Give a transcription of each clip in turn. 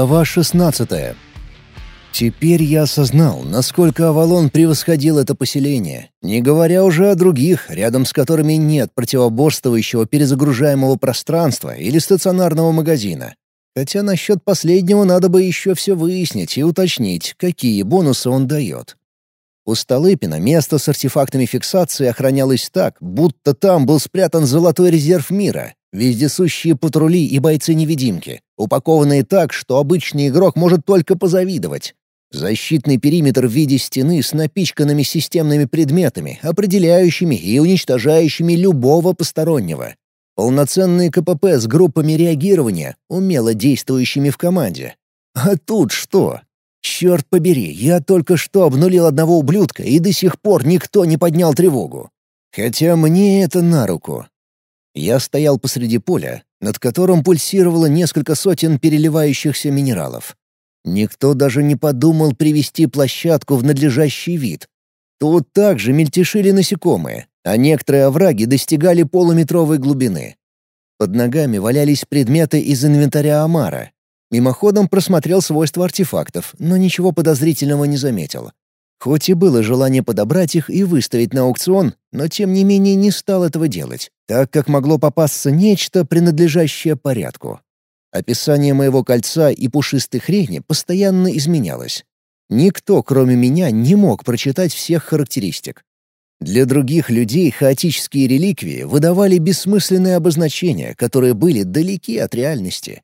Глава 16 Теперь я осознал, насколько Авалон превосходил это поселение, не говоря уже о других, рядом с которыми нет противоборствующего перезагружаемого пространства или стационарного магазина. Хотя насчет последнего надо бы еще все выяснить и уточнить, какие бонусы он дает. У Столыпина место с артефактами фиксации охранялось так, будто там был спрятан золотой резерв мира, вездесущие патрули и бойцы-невидимки, упакованные так, что обычный игрок может только позавидовать. Защитный периметр в виде стены с напичканными системными предметами, определяющими и уничтожающими любого постороннего. Полноценные КПП с группами реагирования, умело действующими в команде. А тут что? Черт побери, я только что обнулил одного ублюдка, и до сих пор никто не поднял тревогу. Хотя мне это на руку. Я стоял посреди поля, над которым пульсировало несколько сотен переливающихся минералов. Никто даже не подумал привести площадку в надлежащий вид. Тут также мельтешили насекомые, а некоторые овраги достигали полуметровой глубины. Под ногами валялись предметы из инвентаря Амара. Мимоходом просмотрел свойства артефактов, но ничего подозрительного не заметил. Хоть и было желание подобрать их и выставить на аукцион, но тем не менее не стал этого делать, так как могло попасться нечто, принадлежащее порядку. Описание моего кольца и пушистой хрени постоянно изменялось. Никто, кроме меня, не мог прочитать всех характеристик. Для других людей хаотические реликвии выдавали бессмысленные обозначения, которые были далеки от реальности.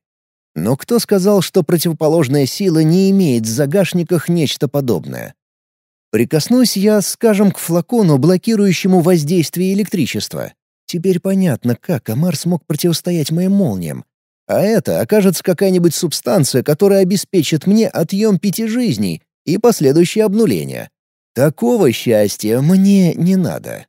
Но кто сказал, что противоположная сила не имеет в загашниках нечто подобное? Прикоснусь я, скажем, к флакону, блокирующему воздействие электричества. Теперь понятно, как Амар смог противостоять моим молниям, а это окажется какая-нибудь субстанция, которая обеспечит мне отъем пяти жизней и последующее обнуление. Такого счастья мне не надо.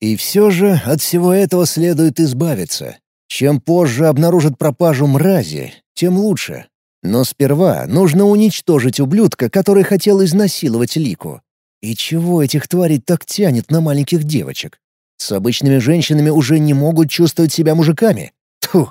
И все же от всего этого следует избавиться. Чем позже обнаружат пропажу мрази, тем лучше. Но сперва нужно уничтожить ублюдка, который хотел изнасиловать Лику. И чего этих тварей так тянет на маленьких девочек? С обычными женщинами уже не могут чувствовать себя мужиками. Тьфу!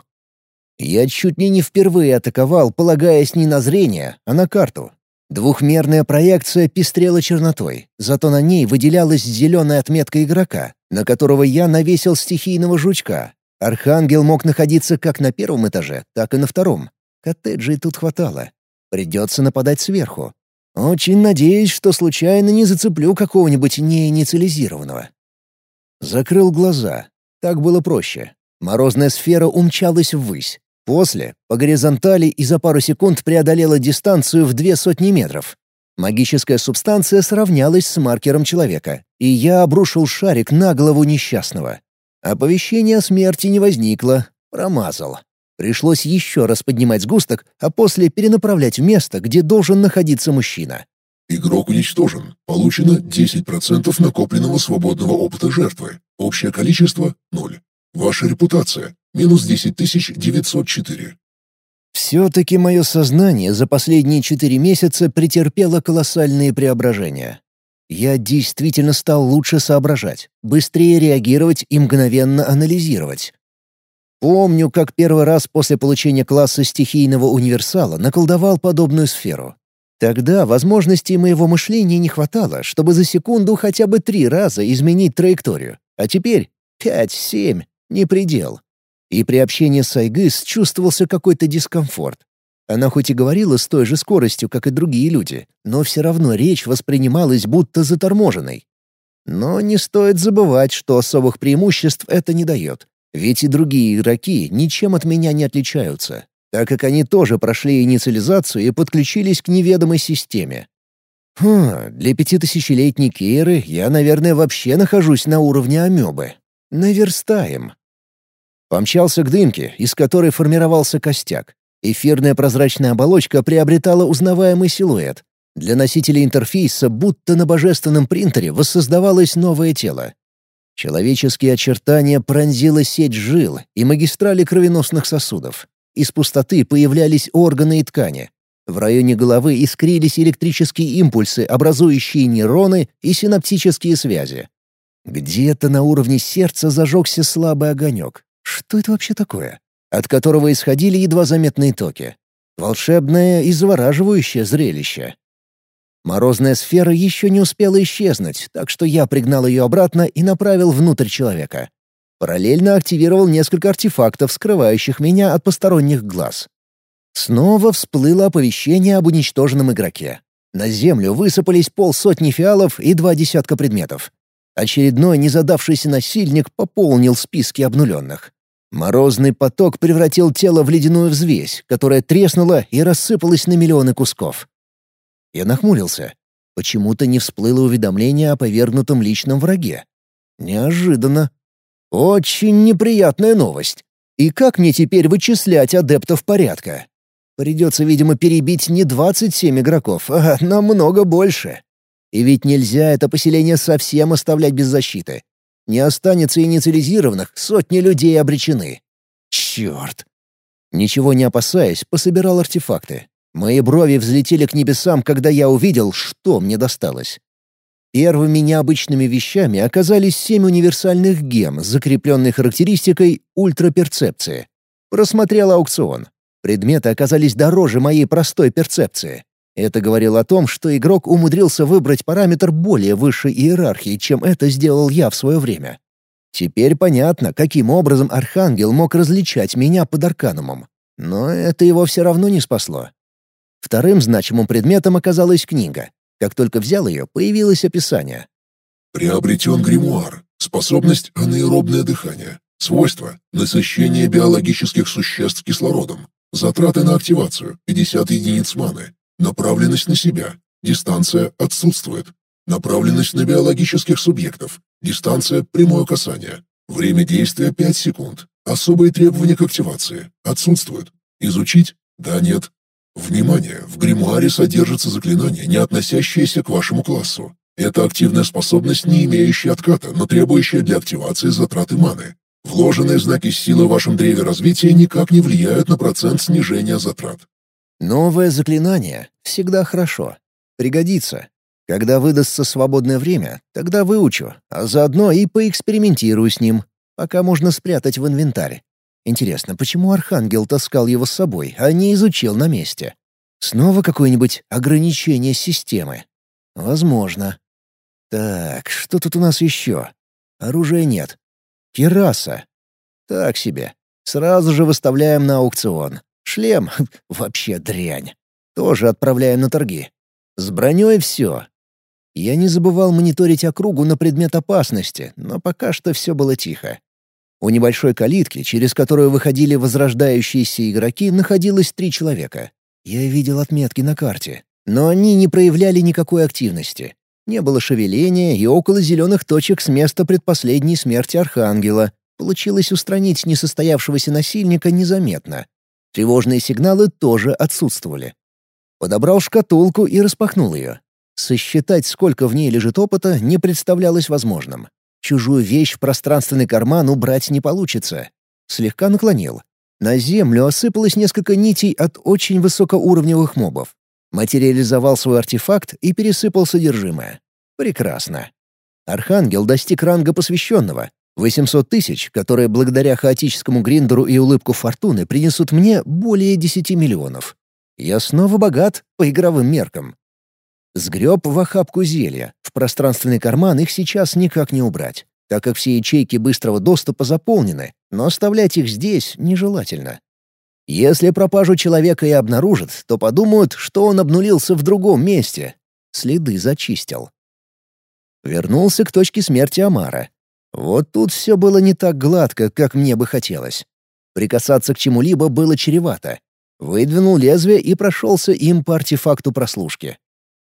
Я чуть ли не впервые атаковал, полагаясь не на зрение, а на карту. Двухмерная проекция пестрела чернотой, зато на ней выделялась зеленая отметка игрока, на которого я навесил стихийного жучка. Архангел мог находиться как на первом этаже, так и на втором. Коттеджей тут хватало. Придется нападать сверху. Очень надеюсь, что случайно не зацеплю какого-нибудь неинициализированного. Закрыл глаза. Так было проще. Морозная сфера умчалась ввысь. После, по горизонтали и за пару секунд преодолела дистанцию в две сотни метров. Магическая субстанция сравнялась с маркером человека, и я обрушил шарик на голову несчастного. Оповещения о смерти не возникло. Промазал. Пришлось еще раз поднимать сгусток, а после перенаправлять в место, где должен находиться мужчина. Игрок уничтожен. Получено 10% накопленного свободного опыта жертвы. Общее количество — ноль. Ваша репутация — минус 10904. Все-таки мое сознание за последние четыре месяца претерпело колоссальные преображения. Я действительно стал лучше соображать, быстрее реагировать и мгновенно анализировать. Помню, как первый раз после получения класса стихийного универсала наколдовал подобную сферу. Тогда возможностей моего мышления не хватало, чтобы за секунду хотя бы три раза изменить траекторию. А теперь пять-семь не предел. И при общении с Айгыс чувствовался какой-то дискомфорт. Она хоть и говорила с той же скоростью, как и другие люди, но все равно речь воспринималась будто заторможенной. Но не стоит забывать, что особых преимуществ это не дает. Ведь и другие игроки ничем от меня не отличаются, так как они тоже прошли инициализацию и подключились к неведомой системе. Хм, для пятитысячелетней Кейры я, наверное, вообще нахожусь на уровне амебы. Наверстаем. Помчался к дымке, из которой формировался костяк. Эфирная прозрачная оболочка приобретала узнаваемый силуэт. Для носителя интерфейса будто на божественном принтере воссоздавалось новое тело. Человеческие очертания пронзила сеть жил и магистрали кровеносных сосудов. Из пустоты появлялись органы и ткани. В районе головы искрились электрические импульсы, образующие нейроны и синаптические связи. Где-то на уровне сердца зажегся слабый огонек. Что это вообще такое? От которого исходили едва заметные токи. Волшебное и завораживающее зрелище. Морозная сфера еще не успела исчезнуть, так что я пригнал ее обратно и направил внутрь человека. Параллельно активировал несколько артефактов, скрывающих меня от посторонних глаз. Снова всплыло оповещение об уничтоженном игроке. На землю высыпались полсотни фиалов и два десятка предметов. Очередной незадавшийся насильник пополнил списки обнуленных. Морозный поток превратил тело в ледяную взвесь, которая треснула и рассыпалась на миллионы кусков. Я нахмурился. Почему-то не всплыло уведомление о повергнутом личном враге. Неожиданно. Очень неприятная новость. И как мне теперь вычислять адептов порядка? Придется, видимо, перебить не 27 игроков, а намного больше. И ведь нельзя это поселение совсем оставлять без защиты. Не останется инициализированных, сотни людей обречены. Черт! Ничего не опасаясь, пособирал артефакты. Мои брови взлетели к небесам, когда я увидел, что мне досталось. Первыми необычными вещами оказались семь универсальных гем, закрепленной характеристикой ультраперцепции. Просмотрел аукцион. Предметы оказались дороже моей простой перцепции. Это говорило о том, что игрок умудрился выбрать параметр более высшей иерархии, чем это сделал я в свое время. Теперь понятно, каким образом Архангел мог различать меня под Арканумом. Но это его все равно не спасло. Вторым значимым предметом оказалась книга. Как только взял ее, появилось описание. Приобретен гримуар. Способность анаэробное дыхание. Свойства – насыщение биологических существ кислородом. Затраты на активацию – 50 единиц маны. Направленность на себя. Дистанция отсутствует. Направленность на биологических субъектов. Дистанция – прямое касание. Время действия – 5 секунд. Особые требования к активации. Отсутствуют. Изучить? Да, нет. Внимание! В гримуаре содержится заклинание, не относящееся к вашему классу. Это активная способность, не имеющая отката, но требующая для активации затраты маны. Вложенные знаки силы в вашем древе развития никак не влияют на процент снижения затрат. Новое заклинание всегда хорошо. Пригодится. Когда выдастся свободное время, тогда выучу, а заодно и поэкспериментирую с ним, пока можно спрятать в инвентарь. Интересно, почему Архангел таскал его с собой, а не изучил на месте? Снова какое-нибудь ограничение системы? Возможно. Так, что тут у нас еще? Оружия нет. Кераса. Так себе. Сразу же выставляем на аукцион. Шлем — вообще дрянь. Тоже отправляем на торги. С броней все. Я не забывал мониторить округу на предмет опасности, но пока что все было тихо. У небольшой калитки, через которую выходили возрождающиеся игроки, находилось три человека. Я видел отметки на карте, но они не проявляли никакой активности. Не было шевеления и около зеленых точек с места предпоследней смерти Архангела. Получилось устранить несостоявшегося насильника незаметно. Тревожные сигналы тоже отсутствовали. Подобрал шкатулку и распахнул ее. Сосчитать, сколько в ней лежит опыта, не представлялось возможным. Чужую вещь в пространственный карман убрать не получится. Слегка наклонил. На землю осыпалось несколько нитей от очень высокоуровневых мобов. Материализовал свой артефакт и пересыпал содержимое. Прекрасно. Архангел достиг ранга посвященного. 800 тысяч, которые благодаря хаотическому гриндеру и улыбку фортуны принесут мне более 10 миллионов. Я снова богат по игровым меркам. Сгреб в охапку зелья. В пространственный карман их сейчас никак не убрать, так как все ячейки быстрого доступа заполнены, но оставлять их здесь нежелательно. Если пропажу человека и обнаружат, то подумают, что он обнулился в другом месте. Следы зачистил. Вернулся к точке смерти Амара. Вот тут все было не так гладко, как мне бы хотелось. Прикасаться к чему-либо было чревато. Выдвинул лезвие и прошелся им по артефакту прослушки.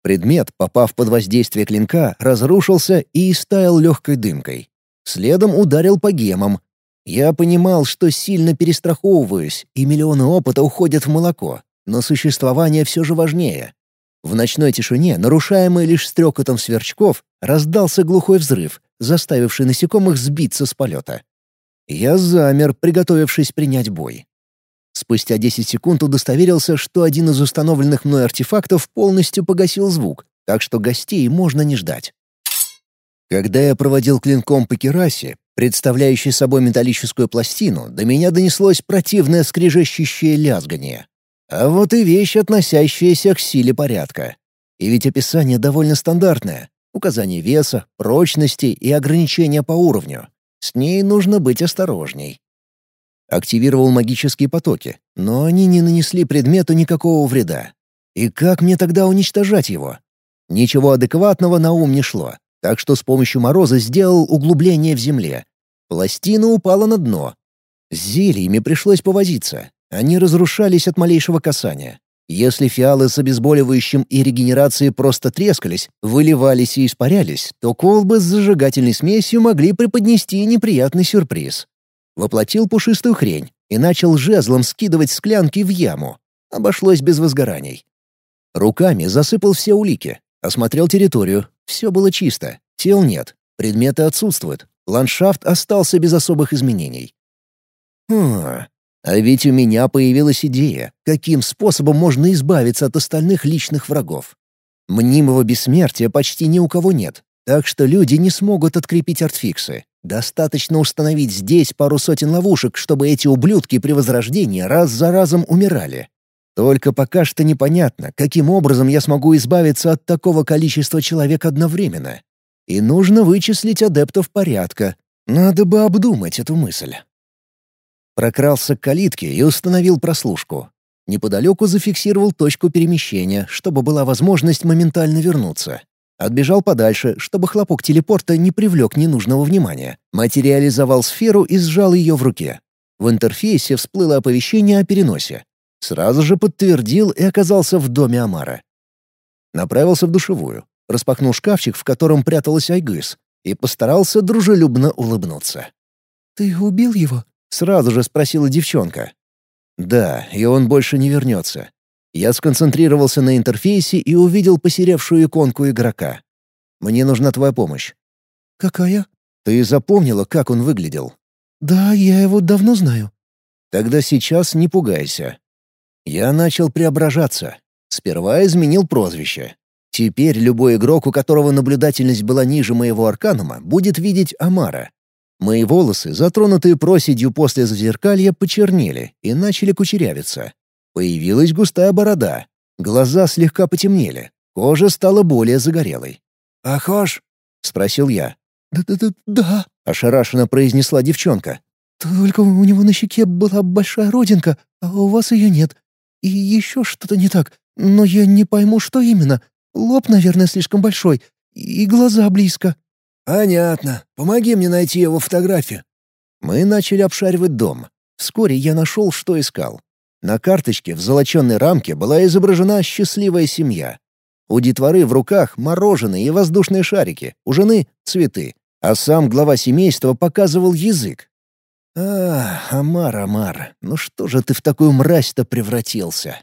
Предмет, попав под воздействие клинка, разрушился и истаял легкой дымкой. Следом ударил по гемам, я понимал, что сильно перестраховываюсь, и миллионы опыта уходят в молоко, но существование все же важнее. В ночной тишине, нарушаемой лишь стрекотом сверчков, раздался глухой взрыв, заставивший насекомых сбиться с полета. Я замер, приготовившись принять бой. Спустя 10 секунд удостоверился, что один из установленных мной артефактов полностью погасил звук, так что гостей можно не ждать. Когда я проводил клинком по керасе, представляющей собой металлическую пластину, до меня донеслось противное скрежещущее лязгание. А вот и вещь, относящаяся к силе порядка. И ведь описание довольно стандартное. Указание веса, прочности и ограничения по уровню. С ней нужно быть осторожней. Активировал магические потоки, но они не нанесли предмету никакого вреда. И как мне тогда уничтожать его? Ничего адекватного на ум не шло, так что с помощью мороза сделал углубление в земле. Пластина упала на дно. С зельями пришлось повозиться. Они разрушались от малейшего касания. Если фиалы с обезболивающим и регенерацией просто трескались, выливались и испарялись, то колбы с зажигательной смесью могли преподнести неприятный сюрприз. Воплотил пушистую хрень и начал жезлом скидывать склянки в яму. Обошлось без возгораний. Руками засыпал все улики, осмотрел территорию. Все было чисто, тел нет, предметы отсутствуют, ландшафт остался без особых изменений. Хм, а ведь у меня появилась идея, каким способом можно избавиться от остальных личных врагов. Мнимого бессмертия почти ни у кого нет, так что люди не смогут открепить артфиксы. Достаточно установить здесь пару сотен ловушек, чтобы эти ублюдки при возрождении раз за разом умирали. Только пока что непонятно, каким образом я смогу избавиться от такого количества человек одновременно. И нужно вычислить адептов порядка. Надо бы обдумать эту мысль. Прокрался к калитке и установил прослушку. Неподалеку зафиксировал точку перемещения, чтобы была возможность моментально вернуться. Отбежал подальше, чтобы хлопок телепорта не привлек ненужного внимания. Материализовал сферу и сжал ее в руке. В интерфейсе всплыло оповещение о переносе. Сразу же подтвердил и оказался в доме Амара. Направился в душевую, распахнул шкафчик, в котором пряталась Айгыс, и постарался дружелюбно улыбнуться. «Ты убил его?» — сразу же спросила девчонка. «Да, и он больше не вернется. Я сконцентрировался на интерфейсе и увидел посеревшую иконку игрока. Мне нужна твоя помощь». «Какая?» «Ты запомнила, как он выглядел?» «Да, я его давно знаю». «Тогда сейчас не пугайся. Я начал преображаться. Сперва изменил прозвище. Теперь любой игрок, у которого наблюдательность была ниже моего арканума, будет видеть Амара. Мои волосы, затронутые проседью после зазеркалья, почернели и начали кучерявиться. Появилась густая борода. Глаза слегка потемнели. Кожа стала более загорелой. «Похож?» — спросил я. «Да-да-да», — ошарашенно произнесла девчонка. «Только у него на щеке была большая родинка, а у вас ее нет. И еще что-то не так, но я не пойму, что именно. Лоб, наверное, слишком большой, и глаза близко». «Понятно. Помоги мне найти его фотографию». Мы начали обшаривать дом. Вскоре я нашел, что искал. На карточке в золоченной рамке была изображена счастливая семья. У детворы в руках мороженое и воздушные шарики, у жены — цветы. А сам глава семейства показывал язык. «А, Амар, Амар, ну что же ты в такую мразь-то превратился?»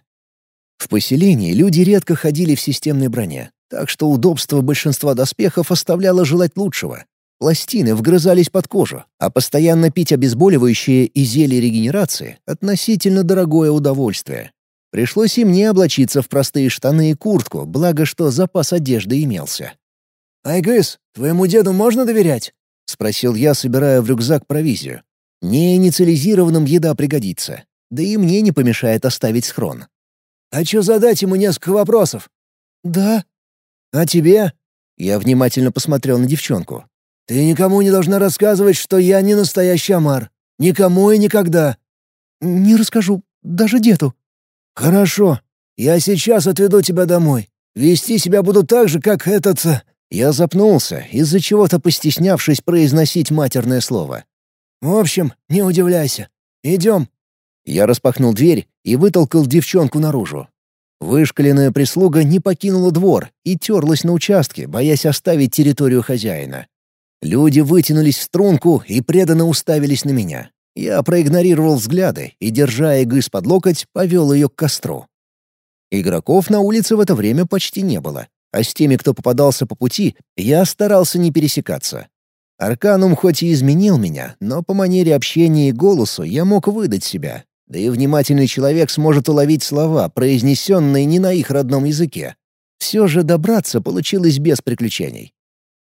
В поселении люди редко ходили в системной броне, так что удобство большинства доспехов оставляло желать лучшего. Пластины вгрызались под кожу, а постоянно пить обезболивающие и зелье регенерации — относительно дорогое удовольствие. Пришлось и мне облачиться в простые штаны и куртку, благо что запас одежды имелся. «Айгыс, твоему деду можно доверять?» — спросил я, собирая в рюкзак провизию. Неинициализированным еда пригодится. Да и мне не помешает оставить схрон. «Хочу задать ему несколько вопросов». «Да», «А тебе?» Я внимательно посмотрел на девчонку. «Ты никому не должна рассказывать, что я не настоящий Амар. Никому и никогда». «Не расскажу, даже деду». «Хорошо. Я сейчас отведу тебя домой. Вести себя буду так же, как этот...» э, Я запнулся, из-за чего-то постеснявшись произносить матерное слово. «В общем, не удивляйся. Идем». Я распахнул дверь и вытолкал девчонку наружу. Вышкаленная прислуга не покинула двор и терлась на участке, боясь оставить территорию хозяина. Люди вытянулись в струнку и преданно уставились на меня. Я проигнорировал взгляды и, держа Эгыс под локоть, повел ее к костру. Игроков на улице в это время почти не было, а с теми, кто попадался по пути, я старался не пересекаться. Арканум хоть и изменил меня, но по манере общения и голосу я мог выдать себя, да и внимательный человек сможет уловить слова, произнесенные не на их родном языке. Все же добраться получилось без приключений.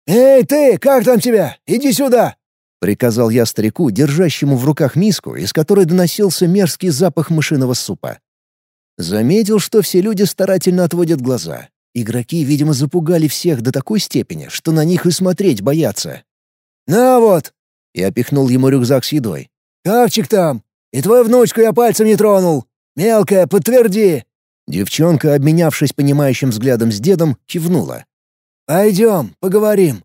«Эй, ты, как там тебя? Иди сюда!» — приказал я старику, держащему в руках миску, из которой доносился мерзкий запах мышиного супа. Заметил, что все люди старательно отводят глаза. Игроки, видимо, запугали всех до такой степени, что на них и смотреть боятся. «На вот!» — я пихнул ему рюкзак с едой. «Кавчик там! И твою внучку я пальцем не тронул! Мелкая, подтверди!» Девчонка, обменявшись понимающим взглядом с дедом, кивнула. «Пойдем, поговорим».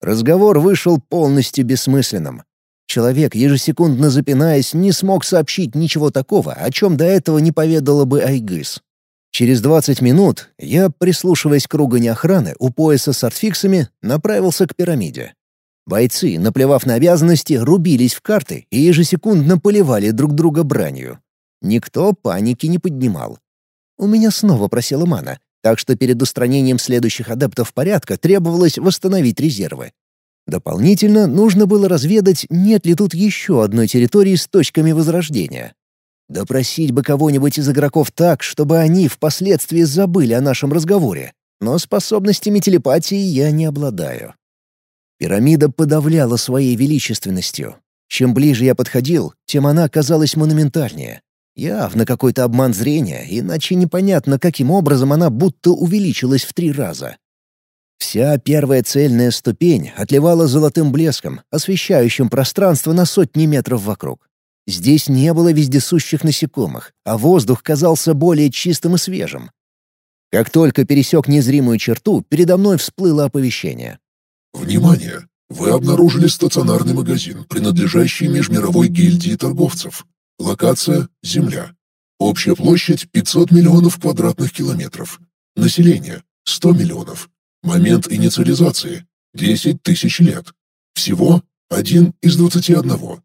Разговор вышел полностью бессмысленным. Человек, ежесекундно запинаясь, не смог сообщить ничего такого, о чем до этого не поведала бы Айгыс. Через 20 минут я, прислушиваясь к ругани охраны у пояса с артфиксами, направился к пирамиде. Бойцы, наплевав на обязанности, рубились в карты и ежесекундно поливали друг друга бранью. Никто паники не поднимал. У меня снова просела мана, так что перед устранением следующих адептов порядка требовалось восстановить резервы. Дополнительно нужно было разведать, нет ли тут еще одной территории с точками возрождения. Допросить бы кого-нибудь из игроков так, чтобы они впоследствии забыли о нашем разговоре, но способностями телепатии я не обладаю. Пирамида подавляла своей величественностью. Чем ближе я подходил, тем она казалась монументальнее. Явно какой-то обман зрения, иначе непонятно, каким образом она будто увеличилась в три раза. Вся первая цельная ступень отливала золотым блеском, освещающим пространство на сотни метров вокруг. Здесь не было вездесущих насекомых, а воздух казался более чистым и свежим. Как только пересек незримую черту, передо мной всплыло оповещение. «Внимание! Вы обнаружили стационарный магазин, принадлежащий межмировой гильдии торговцев. Локация — Земля. Общая площадь — 500 миллионов квадратных километров. Население — 100 миллионов. Момент инициализации — 10 тысяч лет. Всего один из 21.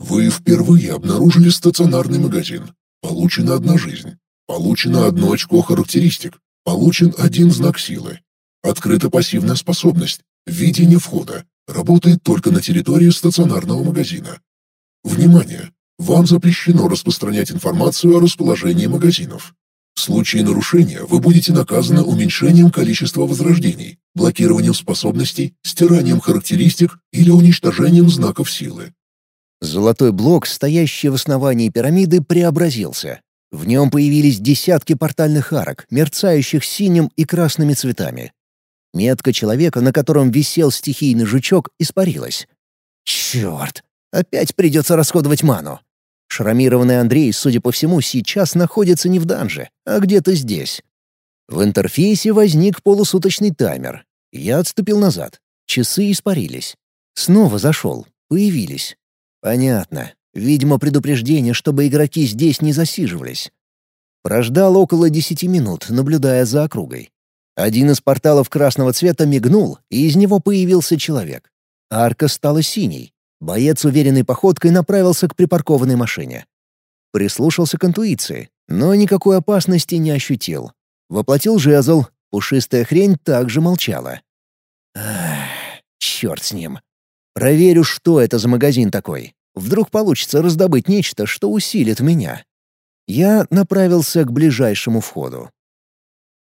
Вы впервые обнаружили стационарный магазин. Получена одна жизнь. Получено одно очко характеристик. Получен один знак силы. Открыта пассивная способность. Видение входа. Работает только на территории стационарного магазина. Внимание! Вам запрещено распространять информацию о расположении магазинов. В случае нарушения вы будете наказаны уменьшением количества возрождений, блокированием способностей, стиранием характеристик или уничтожением знаков силы. Золотой блок, стоящий в основании пирамиды, преобразился. В нем появились десятки портальных арок, мерцающих синим и красными цветами. Метка человека, на котором висел стихийный жучок, испарилась. Черт! Опять придется расходовать ману. Шрамированный Андрей, судя по всему, сейчас находится не в данже, а где-то здесь. В интерфейсе возник полусуточный таймер. Я отступил назад. Часы испарились. Снова зашел. Появились. Понятно. Видимо, предупреждение, чтобы игроки здесь не засиживались. Прождал около десяти минут, наблюдая за округой. Один из порталов красного цвета мигнул, и из него появился человек. Арка стала синей. Боец уверенной походкой направился к припаркованной машине. Прислушался к интуиции, но никакой опасности не ощутил. Воплотил жезл, пушистая хрень также молчала. Ах, черт с ним. Проверю, что это за магазин такой. Вдруг получится раздобыть нечто, что усилит меня. Я направился к ближайшему входу.